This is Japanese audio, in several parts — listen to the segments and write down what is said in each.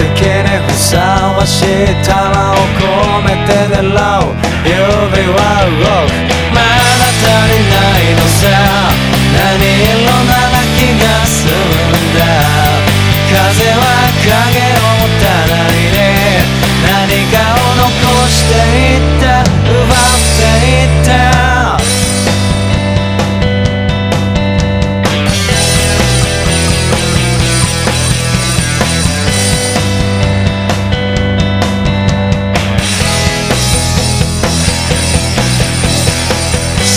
的にふさわしい玉を込めて狙う指輪を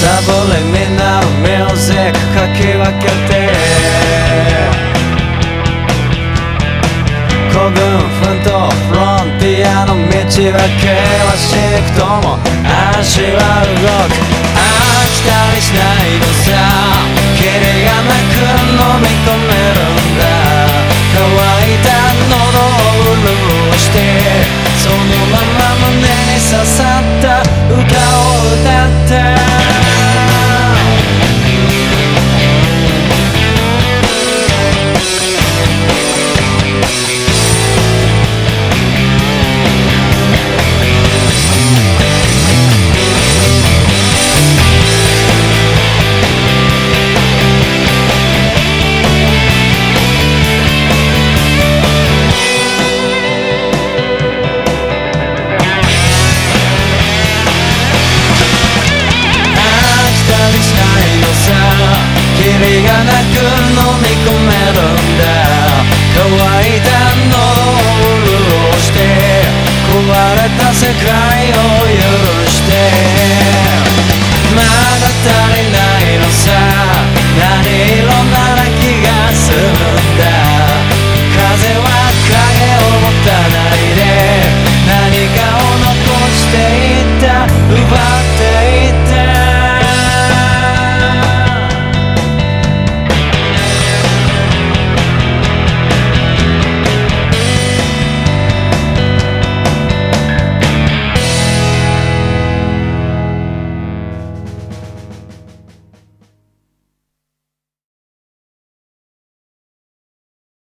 ブリミナルミュージックかき分けて。孤軍奮闘フロンティアの道は険しくとも足は動く。飽きたりしないのさ。キリがなく飲み込めるんだ。乾いた喉を潤して。そのまま胸に刺さった。く飲み込めるんだ。乾いた喉を潤して壊れた世界を